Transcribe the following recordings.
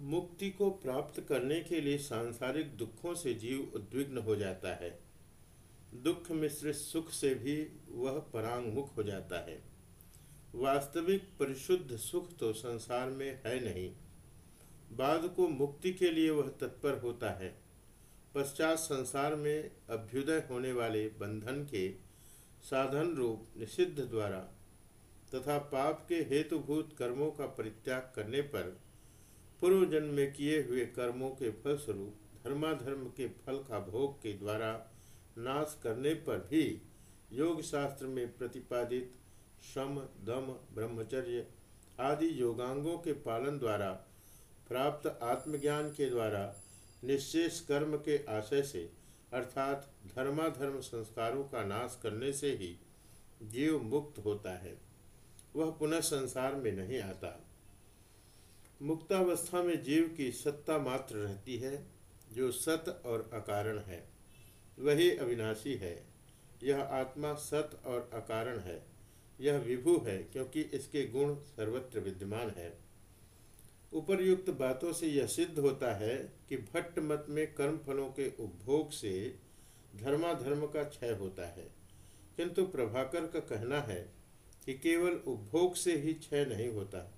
मुक्ति को प्राप्त करने के लिए सांसारिक दुखों से जीव उद्विग्न हो जाता है। दुख मिश्रित सुख से भी वह परांगमुख हो जाता है। वास्तविक परिशुद्ध सुख तो संसार में है नहीं। बाद को मुक्ति के लिए वह तत्पर होता है। पश्चात संसार में अभ्युदय होने वाले बंधन के साधन रूप निषिद्ध द्वारा तथा पाप के हेतुभूत कर्मों का परित्याग करने पर पूर्व जन्म में किए हुए कर्मों के फलस्वरूप, धर्माधर्म के फल का भोग के द्वारा नाश करने पर भी योग शास्त्र में प्रतिपादित श्रम, दम, ब्रह्मचर्य आदि योगांगों के पालन द्वारा प्राप्त आत्मज्ञान के द्वारा निश्चेष कर्म के आशय से, अर्थात धर्माधर्म संस्कारों का नाश करने से ही जीव मुक्त होता है। वह पुनः संसार में नहीं आता। मुक्तावस्था में जीव की सत्ता मात्र रहती है, जो सत और अकारण है। वही अविनाशी है। यह आत्मा सत और अकारण है। यह विभु है, क्योंकि इसके गुण सर्वत्र विद्यमान है। उपरयुक्त बातों से यह सिद्ध होता है कि भट्ट मत में कर्म फलों के उपभोग से धर्माधर्म का क्षय होता है। किंतु प्रभाकर का कहना है कि केवल उपभोग से ही क्षय नहीं होता।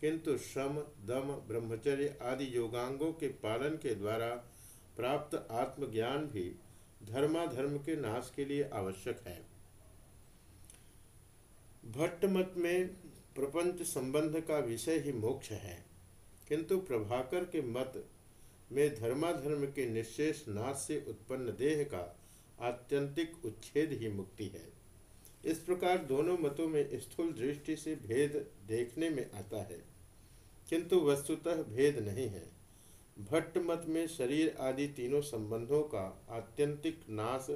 किंतु श्रम, दम, ब्रह्मचर्य आदि योगांगों के पालन के द्वारा प्राप्त आत्मज्ञान भी धर्माधर्म के नाश के लिए आवश्यक है। भट्ट मत में प्रपंच संबंध का विषय ही मोक्ष है, किंतु प्रभाकर के मत में धर्माधर्म के निशेष नाश से उत्पन्न देह का आत्यंतिक उच्छेद ही मुक्ति है। इस प्रकार दोनों मतों में स्थूल दृष्टि से भेद देखने में आता है, किंतु वस्तुतः भेद नहीं है। भट्ट मत में शरीर आदि तीनों संबंधों का आत्यंतिक नाश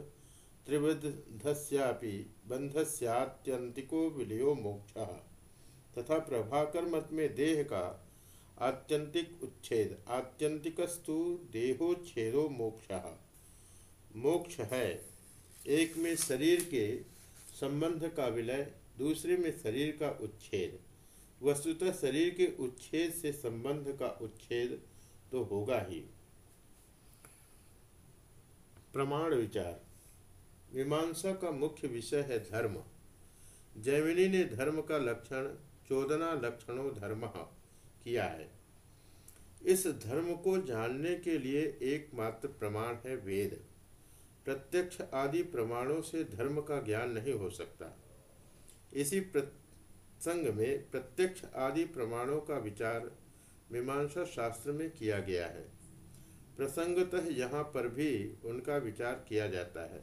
त्रिविधस्यापि बंधस्यात्यंतिको विलयो मोक्ष, तथा प्रभाकर मत में देह का आत्यंतिक उच्छेद, आत्यंतिकस्तु देहोच्छेदो मोक्ष। मोक्ष है, एक में शरीर के संबंध का विलय, दूसरे में शरीर का उच्छेद। वस्तुतः शरीर के उच्छेद से संबंध का उच्छेद तो होगा ही। प्रमाण विचार। मीमांसा का मुख्य विषय है धर्म। जैमिनी ने धर्म का लक्षण, चोदना लक्षणों धर्म किया है। इस धर्म को जानने के लिए एकमात्र प्रमाण है वेद। प्रत्यक्ष आदि प्रमाणों से धर्म का ज्ञान नहीं हो सकता। इसी संग में प्रत्यक्ष आदि प्रमाणों का विचार मीमांसा शास्त्र में किया गया है। प्रसंगतः यहाँ पर भी उनका विचार किया जाता है।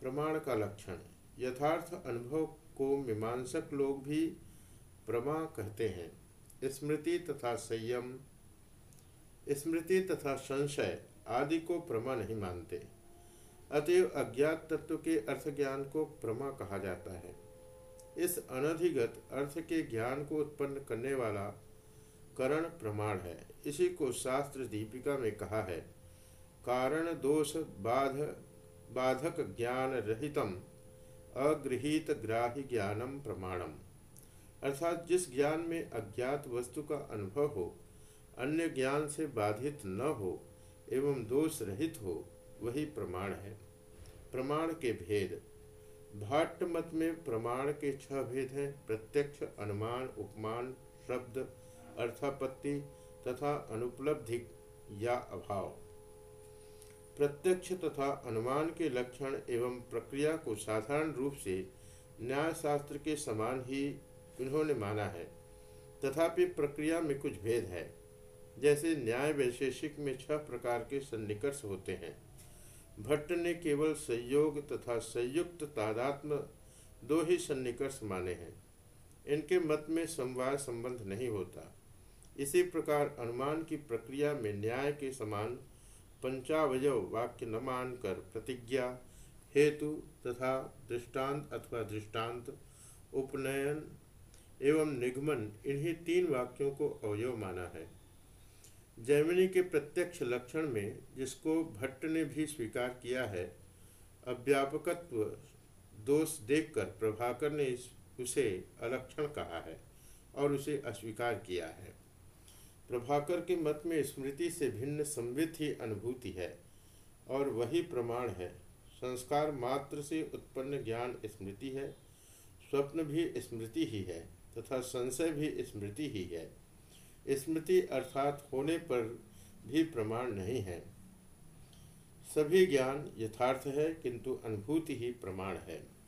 प्रमाण का लक्षण, यथार्थ अनुभव को मीमांसक लोग भी प्रमा कहते हैं। स्मृति तथा संयम, स्मृति तथा संशय आदि को प्रमा नहीं मानते। अतएव अज्ञात तत्व के अर्थ ज्ञान को प्रमा कहा जाता है। इस अनधिगत अर्थ के ज्ञान को उत्पन्न करने वाला करण प्रमाण है। इसी को शास्त्र दीपिका में कहा है। कारण दोष बाध, बाधक ज्ञान रहितम, अगृहित ग्राही ज्ञानम प्रमाणम। अर्थात जिस ज्ञान में अज्ञात वस्तु का अनुभव हो, अन्य ज्ञान से बाधित न हो, एवं दोष रहित हो वही प्रमाण है। प्रमाण के भेद। भाट्ट मत में प्रमाण के छह भेद हैं। प्रत्यक्ष, अनुमान, उपमान, शब्द, अर्थापत्ति तथा अनुपलब्धि या अभाव। प्रत्यक्ष तथा अनुमान के लक्षण एवं प्रक्रिया को साधारण रूप से न्याय शास्त्र के समान ही उन्होंने माना है। तथापि प्रक्रिया में कुछ भेद है। जैसे न्याय वैशेषिक में छह प्रकार के सन्निकर्ष होते हैं। भट्ट ने केवल संयोग तथा संयुक्त तादात्म दो ही सन्निकर्ष माने हैं। इनके मत में समवाय संबंध नहीं होता। इसी प्रकार अनुमान की प्रक्रिया में न्याय के समान पंचावयव वाक्य न मानकर प्रतिज्ञा, हेतु तथा दृष्टांत अथवा दृष्टांत, उपनयन एवं निगमन इन्हीं तीन वाक्यों को अवयव माना है। जैमिनी के प्रत्यक्ष लक्षण में जिसको भट्ट ने भी स्वीकार किया है, अव्यापकत्व दोष देखकर प्रभाकर ने उसे अलक्षण कहा है और उसे अस्वीकार किया है। प्रभाकर के मत में स्मृति से भिन्न संवित ही अनुभूति है और वही प्रमाण है। संस्कार मात्र से उत्पन्न ज्ञान स्मृति है, स्वप्न भी स्मृति ही है तथा संशय भी स्मृति ही है। स्मृति अर्थात होने पर भी प्रमाण नहीं है। सभी ज्ञान यथार्थ है, किंतु अनुभूति ही प्रमाण है।